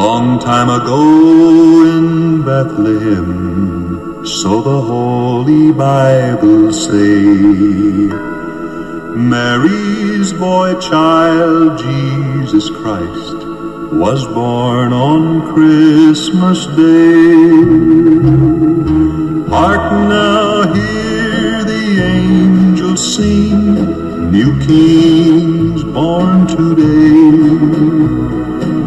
Long time ago in Bethlehem, so the Holy Bible say, Mary's boy child, Jesus Christ, was born on Christmas Day. Hark now, hear the angels sing, new kings born today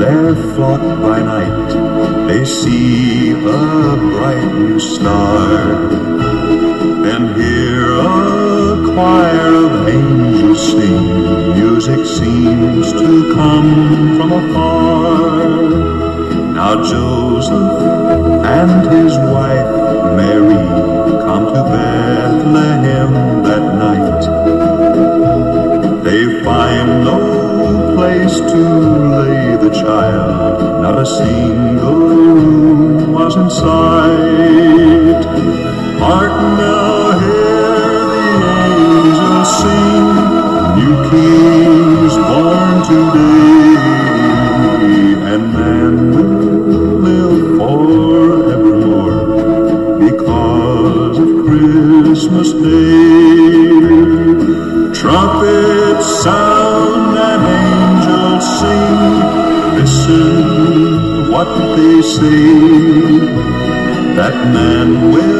their flock by night, they see a bright new star. Then hear a choir of angels sing, music seems to come from afar. Now Joseph and his wife Mary come to Bethlehem a single room was in say. That man will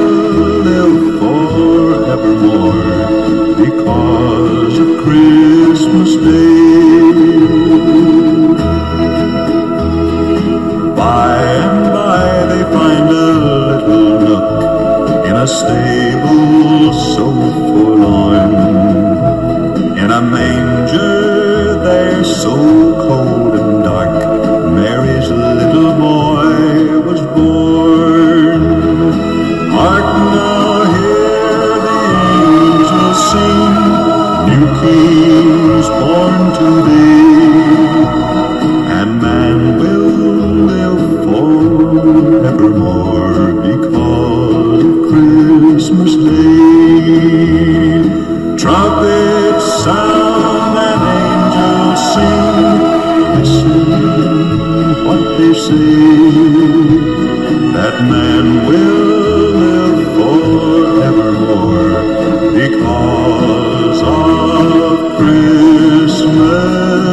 born today, and man will live forevermore because of Christmas Day. Trumpets sound and angels sing. Listen what they say.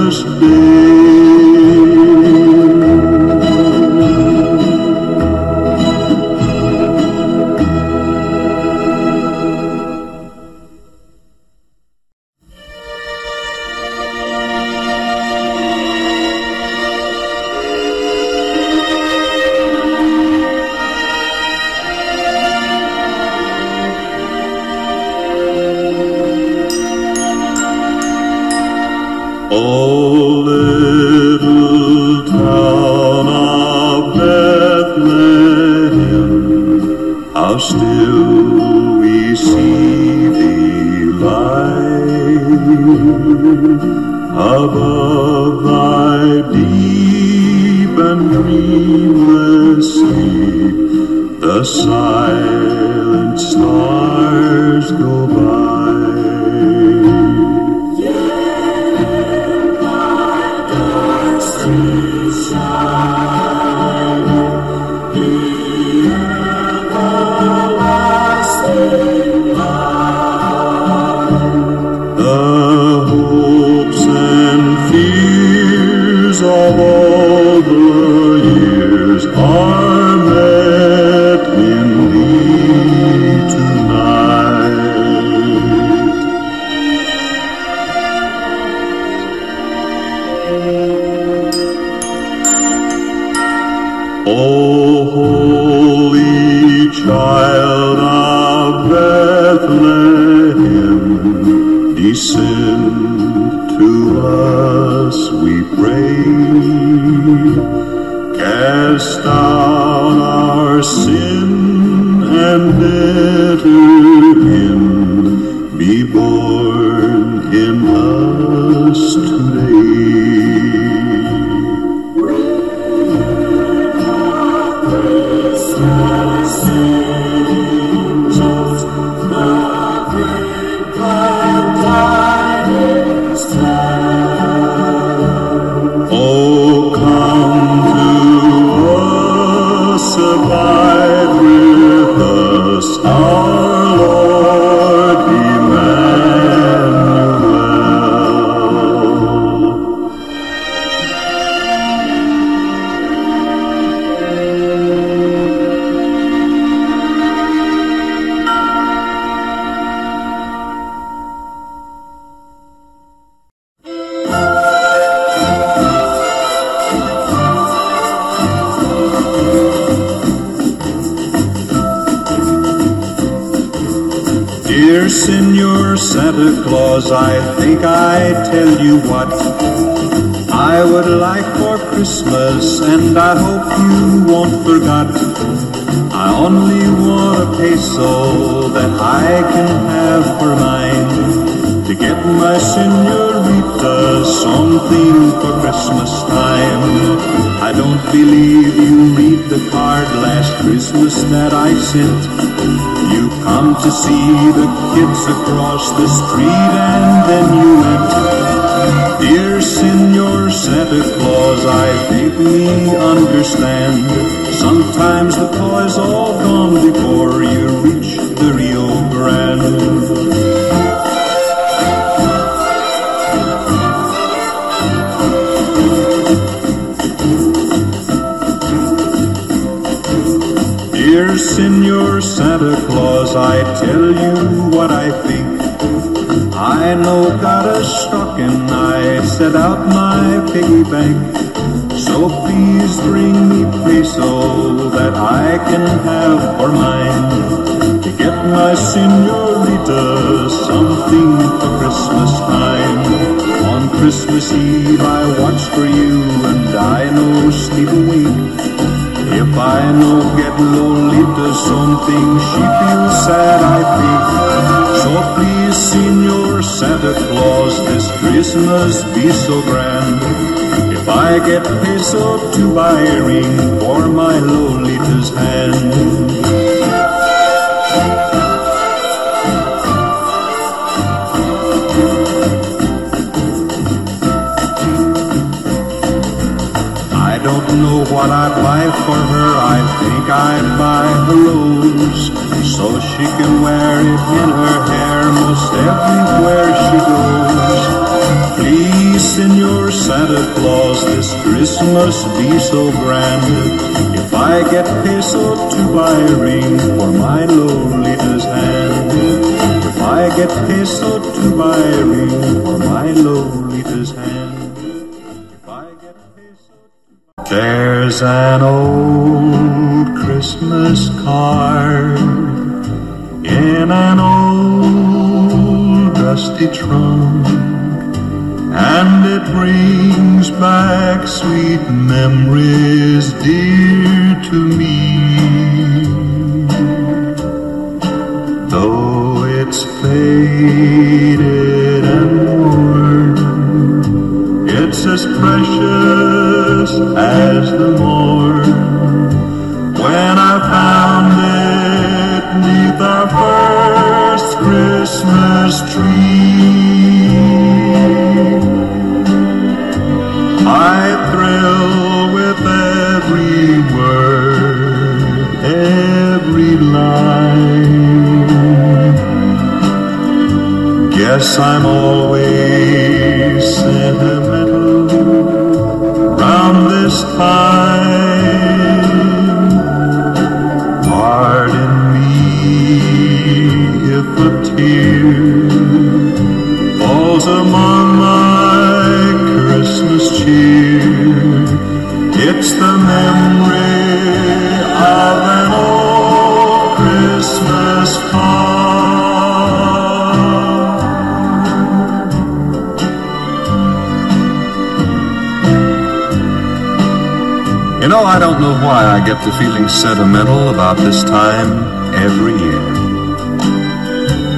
Christmas Day. You come to see the kids across the street and then you went. Dear Senor Santa Claus, I we understand. Sometimes the toys all gone before I know got a and I set out my piggy bank. So please bring me peso that I can have for mine. To get my senorita something for Christmas time. On Christmas Eve I watch for you and I know sleep a. If I no get lonely Lolita something, she feels sad, I think. So please, Senor Santa Claus, this Christmas be so grand. If I get peso to buy a ring for my Lolita's hand. What I'd buy for her. I think I'd buy her rose so she can wear it in her hair most everywhere she goes. Please, Senor Santa Claus, this Christmas be so grand. If I get peso to buy a ring for my Lolita's hand. If I get peso to buy a ring for my Lolita's there's an old Christmas card in an old dusty trunk, and it brings back sweet memories dear to me. Though it's faded as precious as the morn when I found it neath our first Christmas tree. I thrill with every word, every line. Guess I'm always sentimental this time. Pardon me if a tear falls among my Christmas cheer. It's the memory of I don't know why I get the feeling sentimental about this time every year.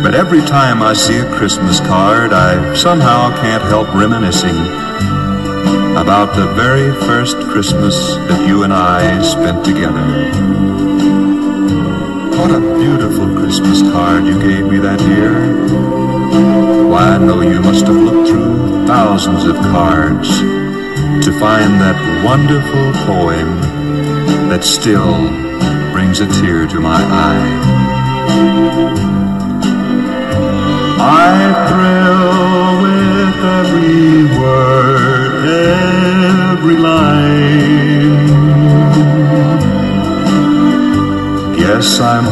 But every time I see a Christmas card, I somehow can't help reminiscing about the very first Christmas that you and I spent together. What a beautiful Christmas card you gave me that year. Why, I know you must have looked through thousands of cards to find that wonderful poem that still brings a tear to my eye. I thrill with every word, every line. Yes, I'm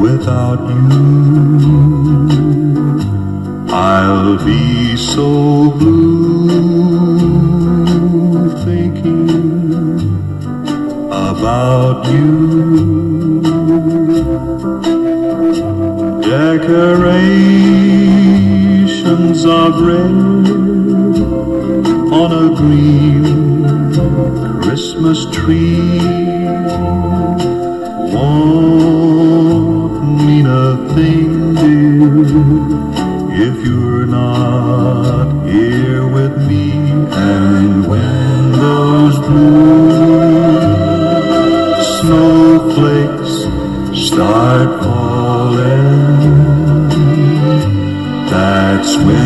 without you. I'll be so blue thinking about you. Decorations of red on a green Christmas tree won't mean a thing, dear, if you're not here with me. And when those blue snowflakes start falling, that's when.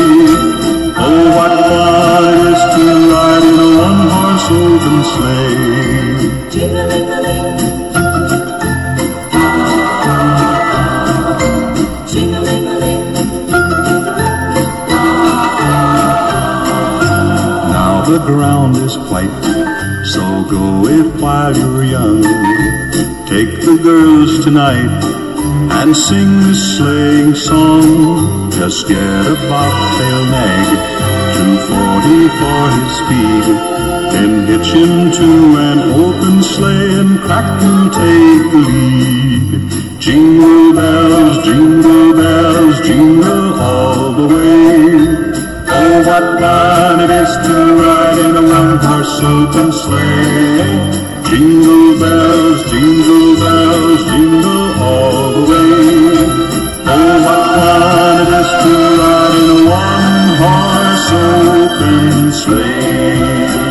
The girls tonight and sing the sleighing song. Just get a bobtail nag, 240 for his speed. Then hitch him to an open sleigh and crack and take the lead. Jingle bells, jingle bells, jingle all the way. Oh, what fun it is to ride in a one-horse open sleigh. Jingle bells, jingle bells, jingle all the way. Oh, what fun it is to ride in a one-horse open sleigh.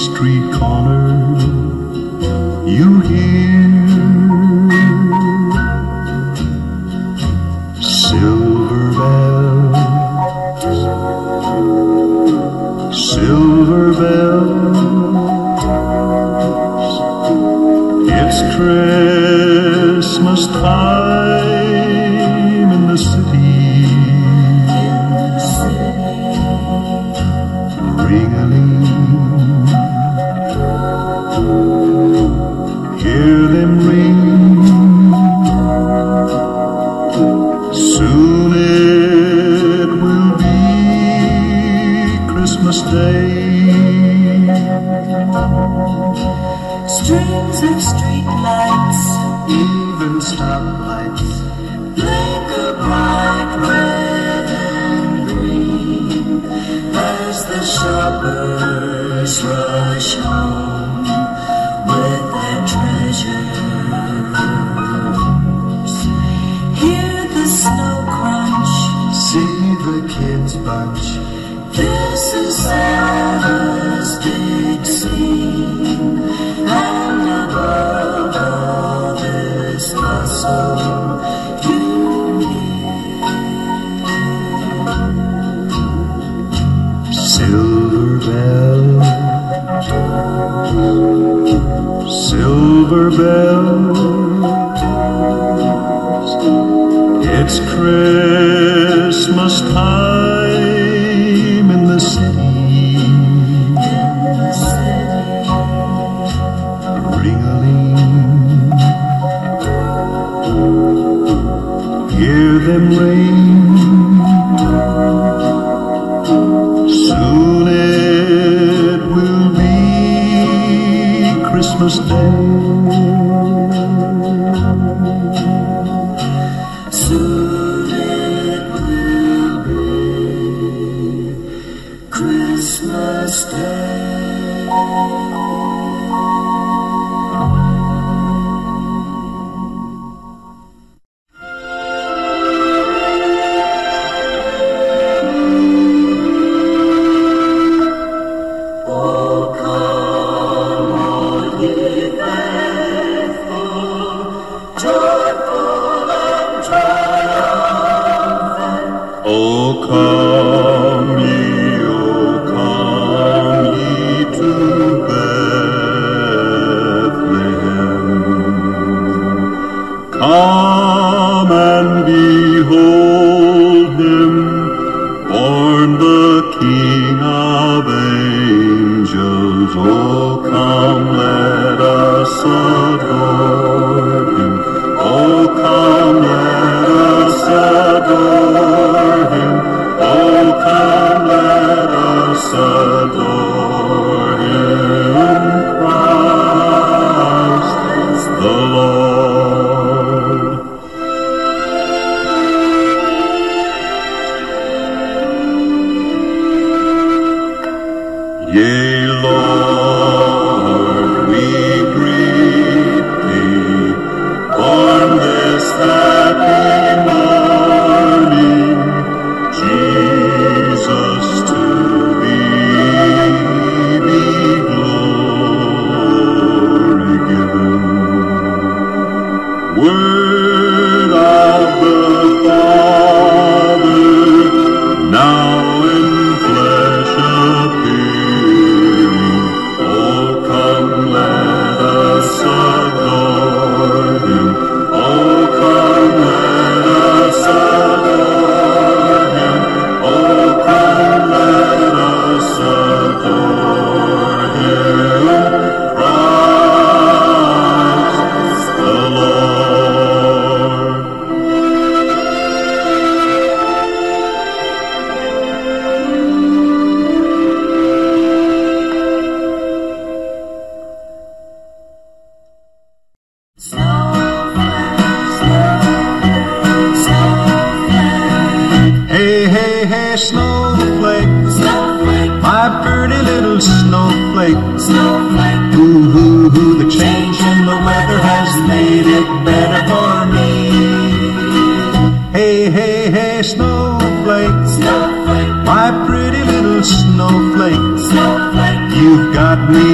street corner you hear silver bells, silver bells. It's Christmas time. always rush home with their treasures. Hear the snow crunch, see the kids bunch. This is. silver bells. It's Christmas time in the city. Ring. Hear them ring.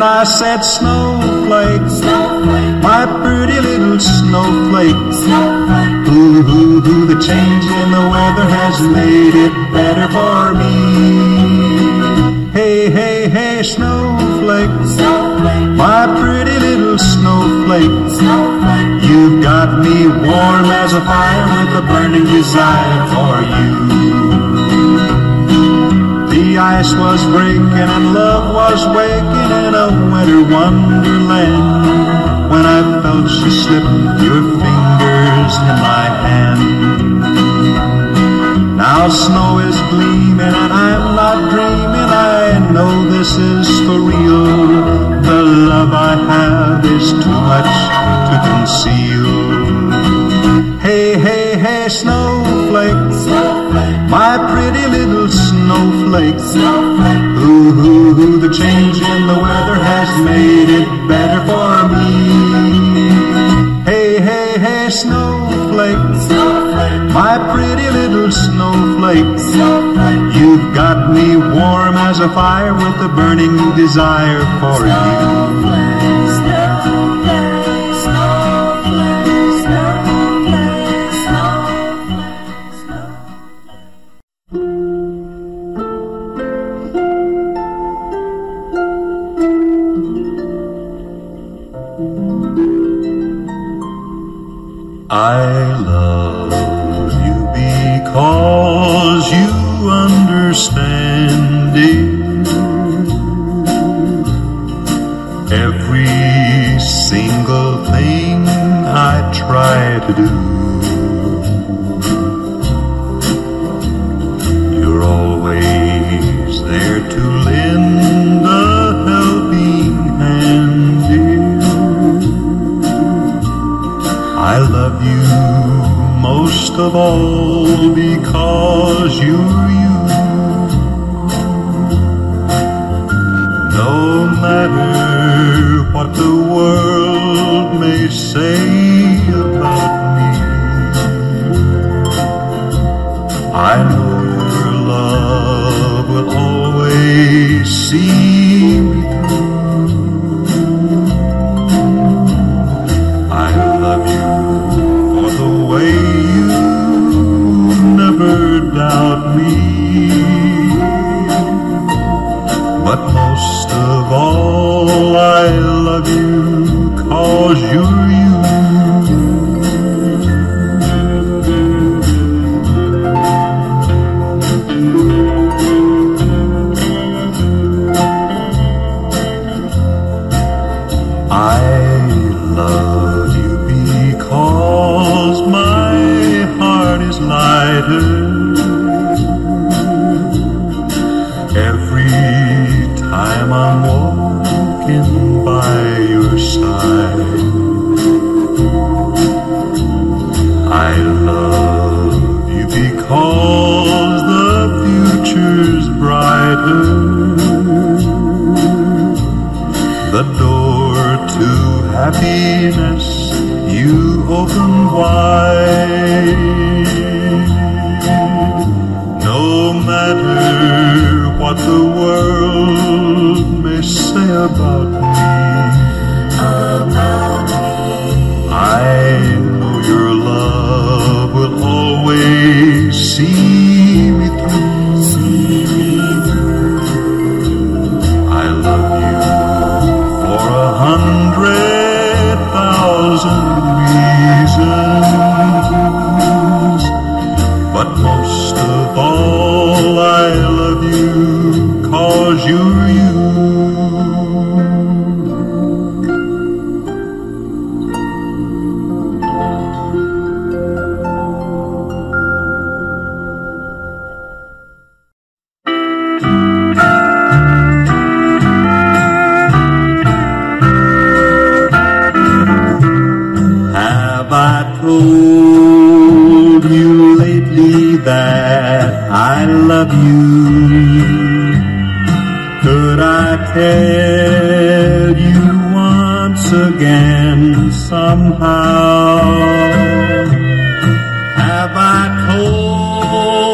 Then I said, Snowflake, snowflake, my pretty little snowflake. snowflake, Ooh, ooh, ooh, the change in the weather has made it better for me. Hey, hey, hey, snowflake, snowflake, my pretty little snowflake. snowflake, You've got me warm as a fire with a burning desire for you. The ice was breaking and love was waking in a winter wonderland. When I felt you slip your fingers in my hand. Now snow is gleaming and I'm not dreaming. I know this is for real. The love I have is too much to conceal. Hey, hey, hey, snowflake, snowflake, my pretty little snowflake. snowflake, Ooh, ooh, ooh, the change in the weather has made it better for me. Hey, hey, hey, snowflake, snowflake, my pretty little snowflake. snowflake, You've got me warm as a fire with a burning desire for you. Oh.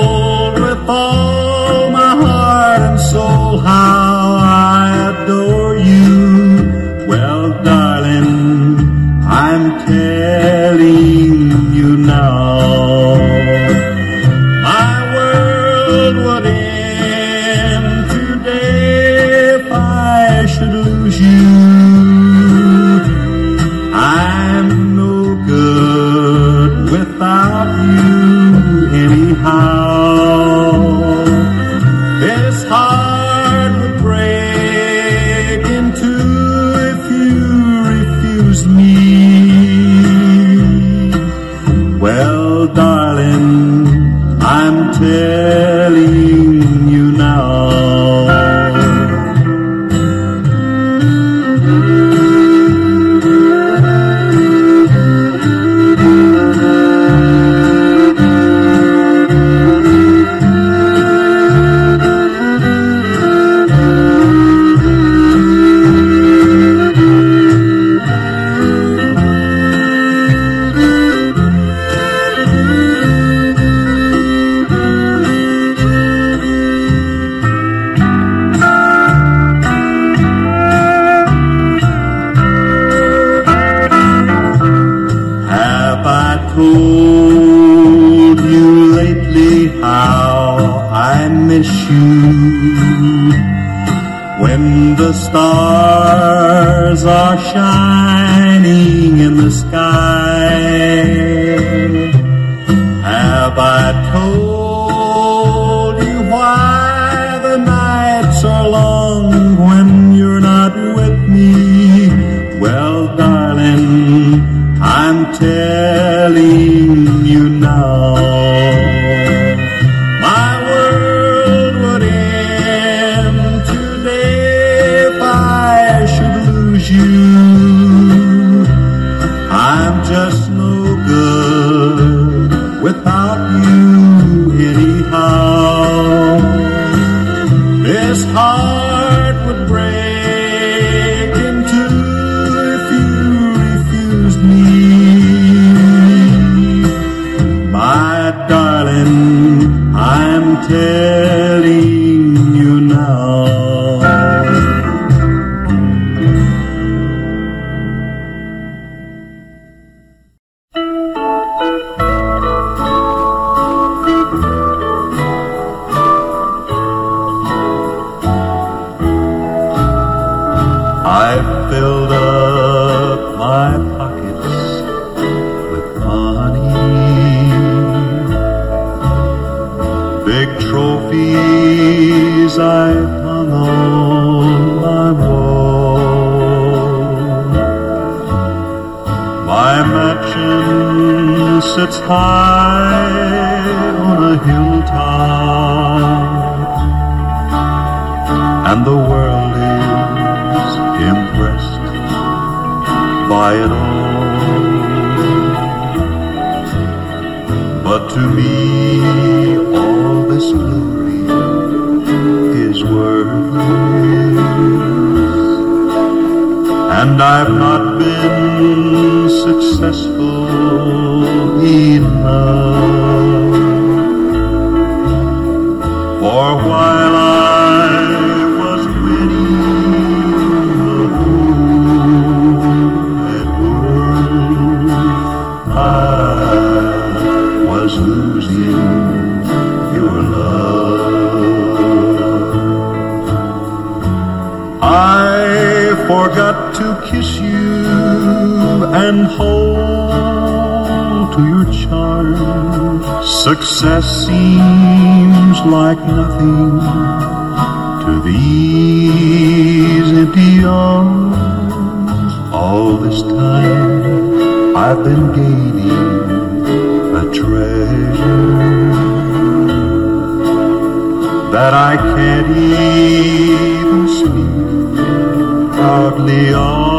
never know. and I've not been successful enough. For while I was winning the whole world, I was losing your love. I forgot and hold to your charm. Success seems like nothing to these empty arms. All this time I've been gaining a treasure that I can't even speak proudly on.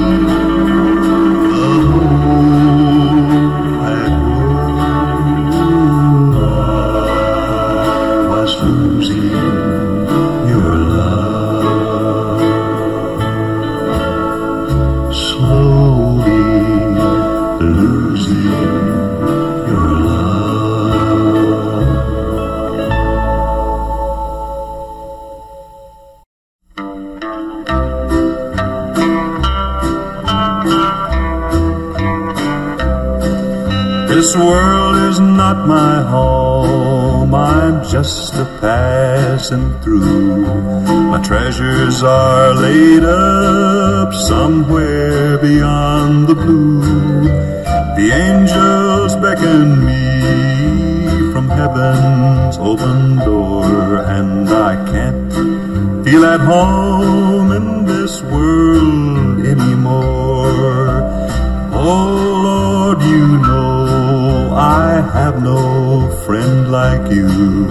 Thank. This world is not my home, I'm just a passing through. My treasures are laid up somewhere beyond the blue. The angels beckon me from heaven's open door, and I can't feel at home in this world anymore. Oh Lord, you know I have no friend like you.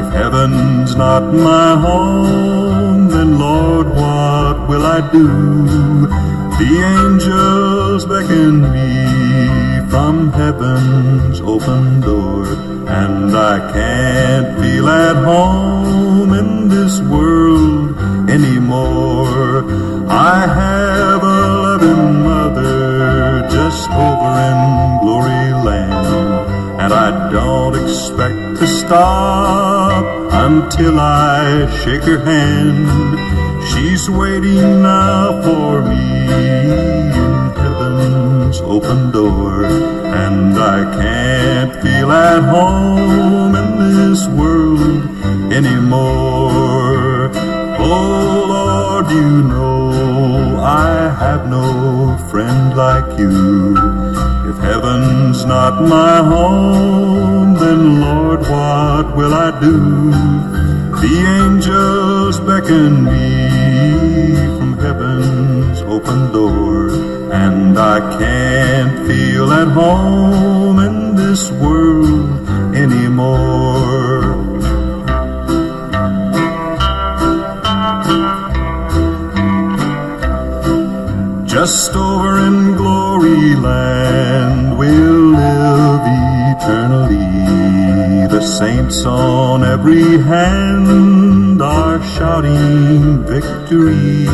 If heaven's not my home, then Lord, what will I do? The angels beckon me from heaven's open door, and I can't feel at home in this world anymore. I have expect to stop until I shake her hand. She's waiting now for me in heaven's open door, and I can't feel at home in this world anymore. Oh Lord, you know I have no friend like you. If heaven's not my home, then Lord, what will I do? The angels beckon me from heaven's open door, and I can't feel at home in this world anymore. Just over in glory land we'll live eternally. The saints on every hand are shouting victory.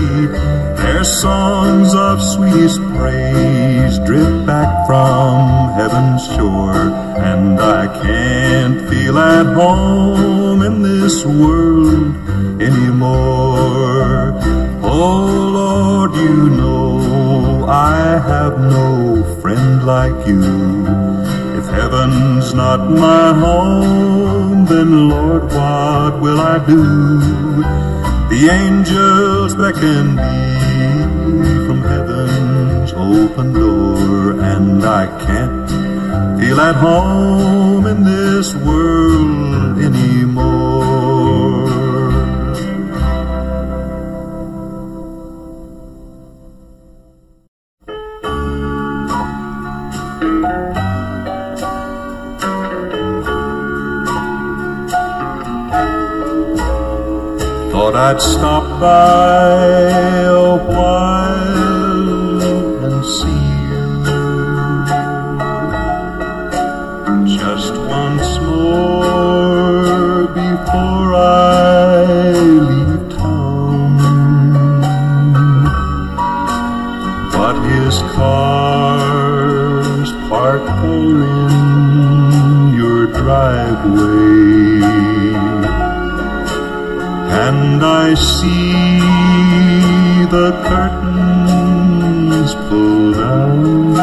Their songs of sweetest praise drift back from heaven's shore, and I can't feel at home in this world anymore. Oh Lord, you I have no friend like you. If heaven's not my home, then Lord, what will I do? The angels beckon me from heaven's open door, and I can't feel at home in this world anymore. I'd stop by. A and I see the curtains pull down.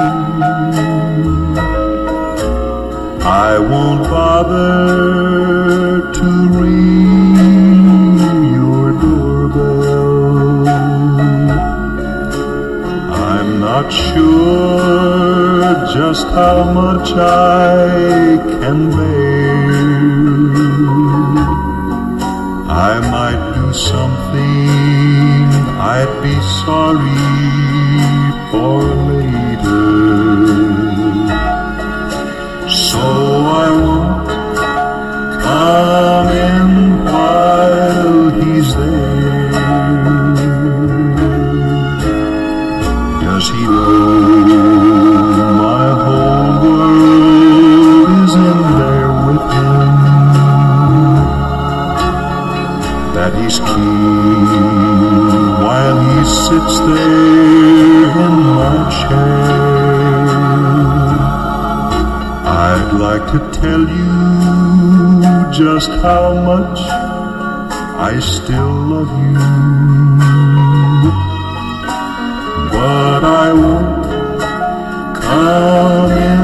I won't bother to ring your doorbell. I'm not sure just how much I can bear. I might something. I'd be sorry for there in my chair. I'd like to tell you just how much I still love you, but I won't come in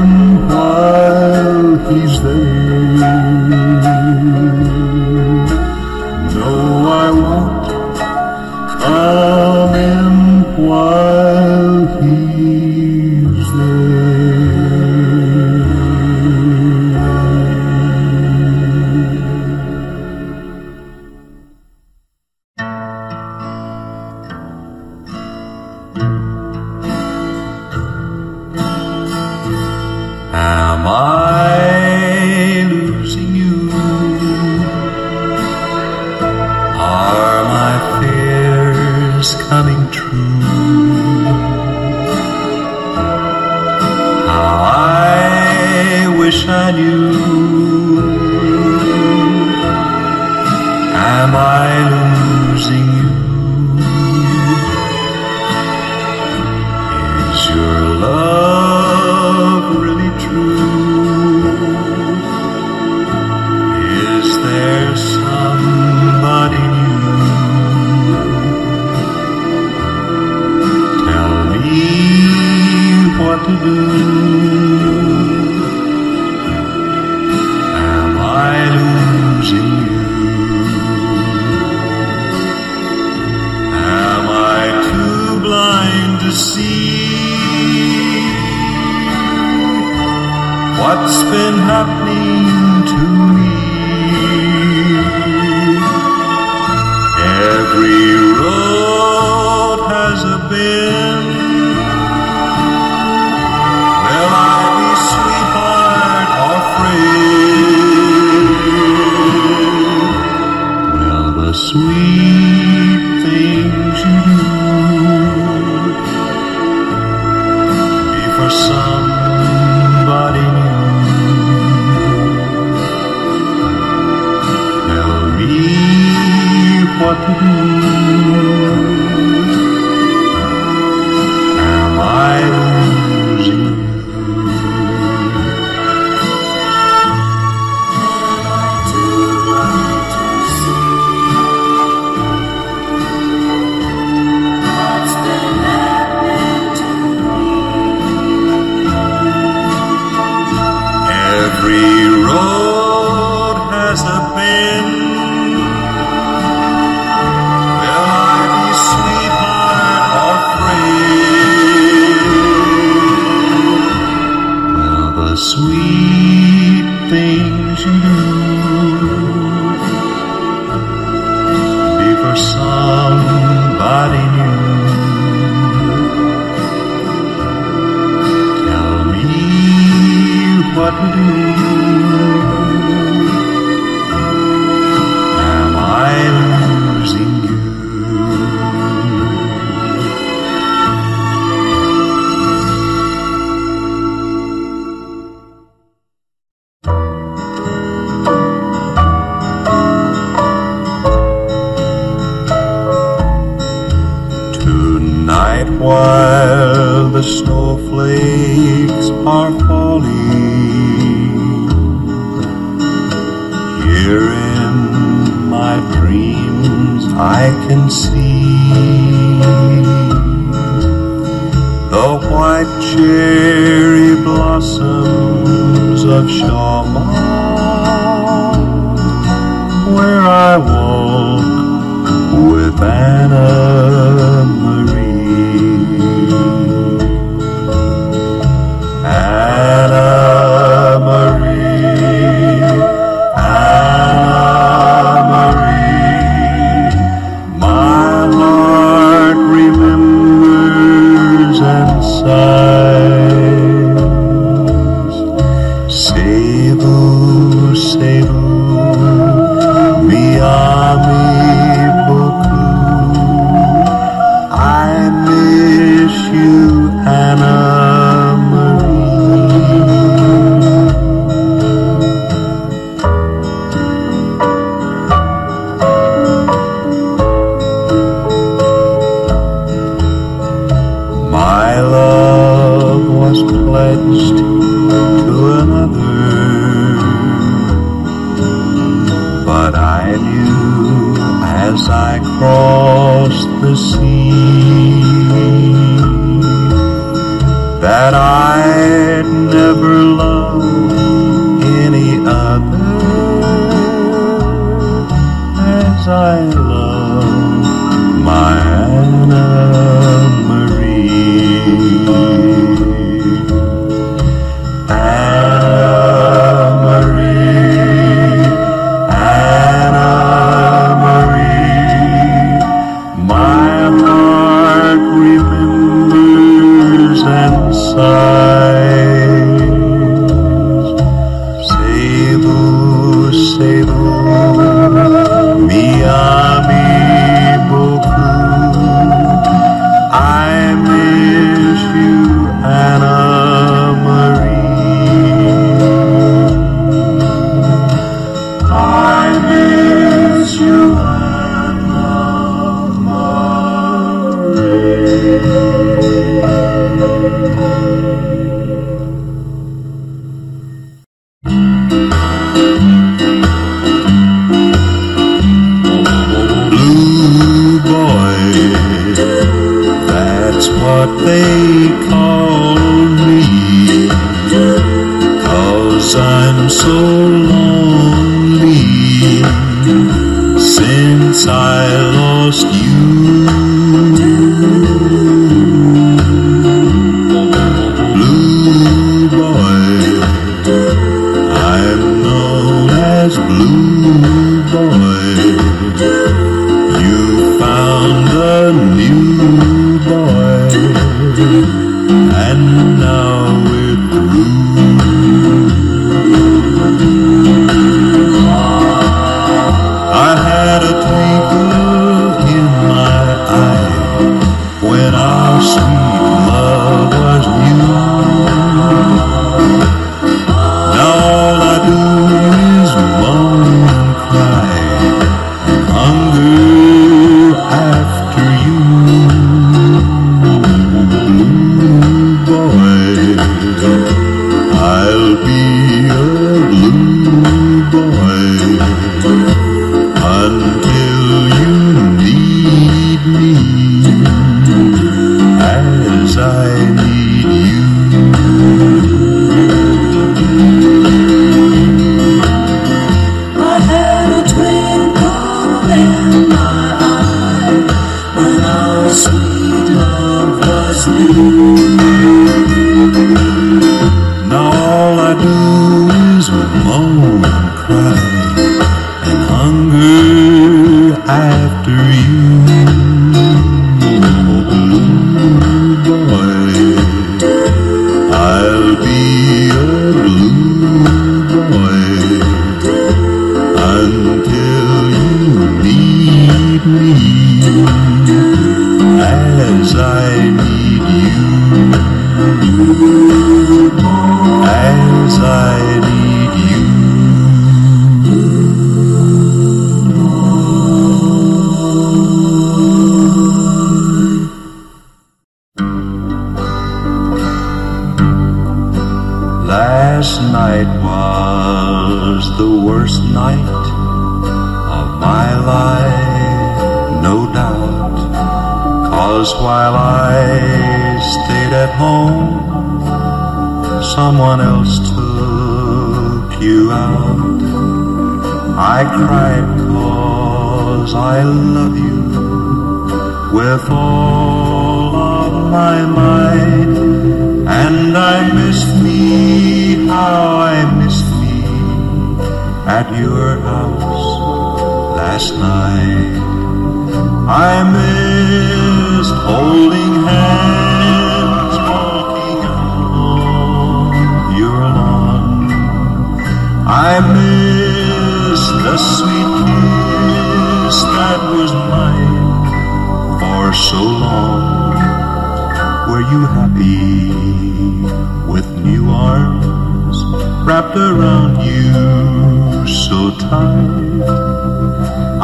is moan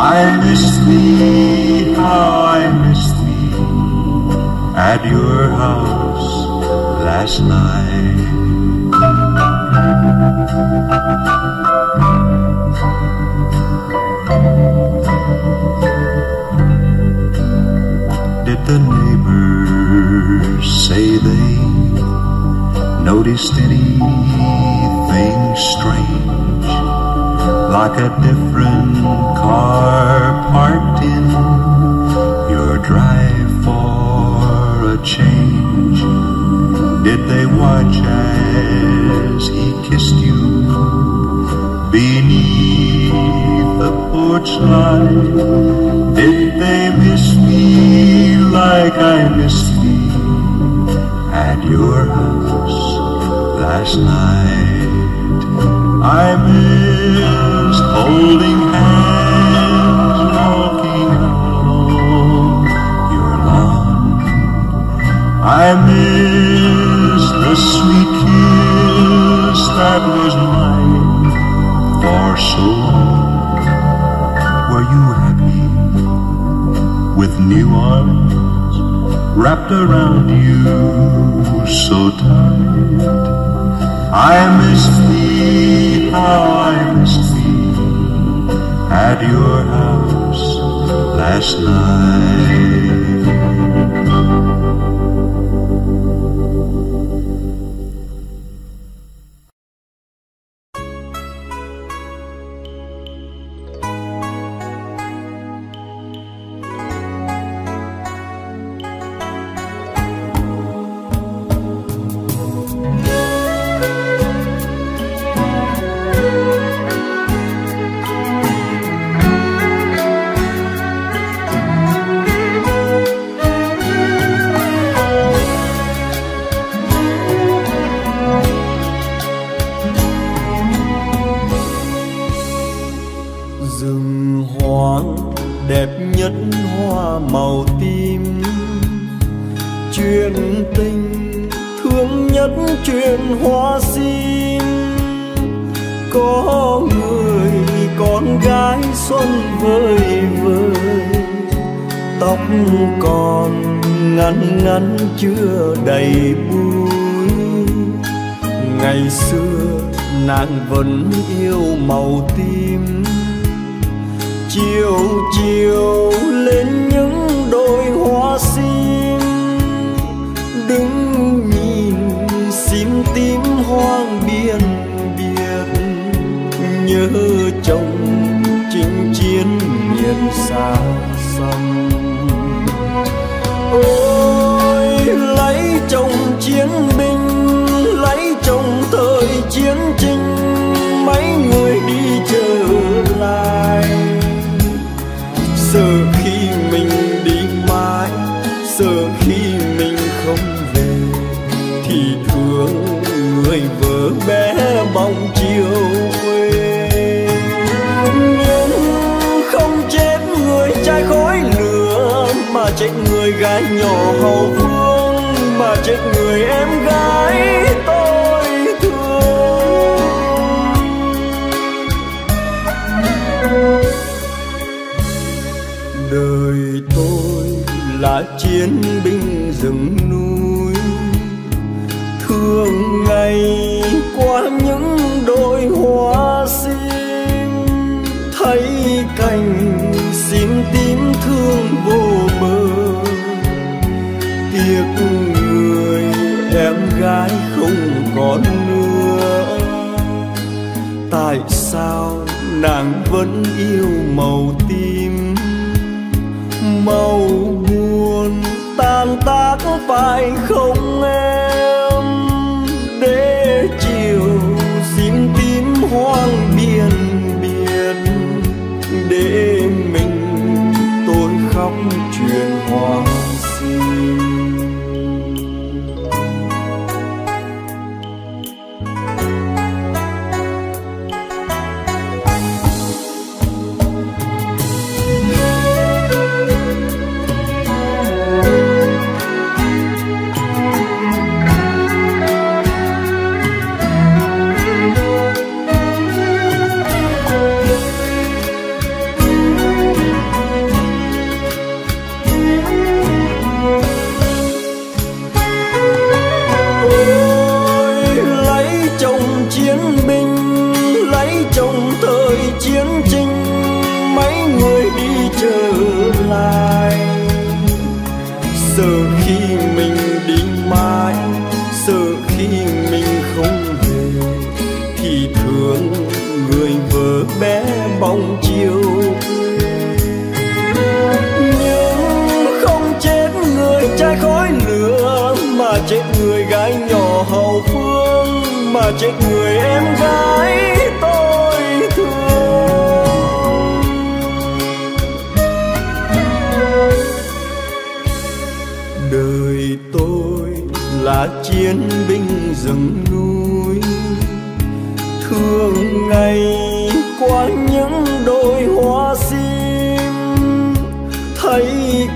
I missed thee, how I miss thee at your house last night. Did the neighbors say they noticed anything strange? Like a different car parked in your drive for a change? Did they watch as he kissed you beneath the porch light? Did they miss me like I missed thee at your house last night? I miss holding hands, walking on your lawn. I miss the sweet kiss that was mine for so long. Were you happy with new arms wrapped around you so tight? I miss thee, how I miss thee at your house last night. vẫn yêu màu tim. Màu buồn tan tác phải không em? thương người vợ bé mong chiều. Nhưng không chết người trai khói lửa, mà chết người gái nhỏ hậu phương, mà chết người em gái tôi thương. Đời tôi là chiến binh rừng ngày qua những đôi hoa sim. Thấy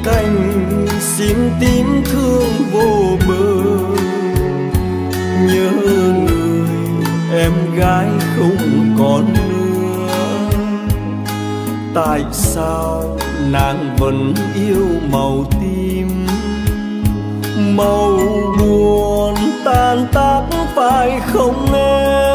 cành sim tím thương vô bờ. Nhớ người em gái không còn nữa. Tại sao nàng vẫn yêu màu tim, màu buồn tan tác phải không em?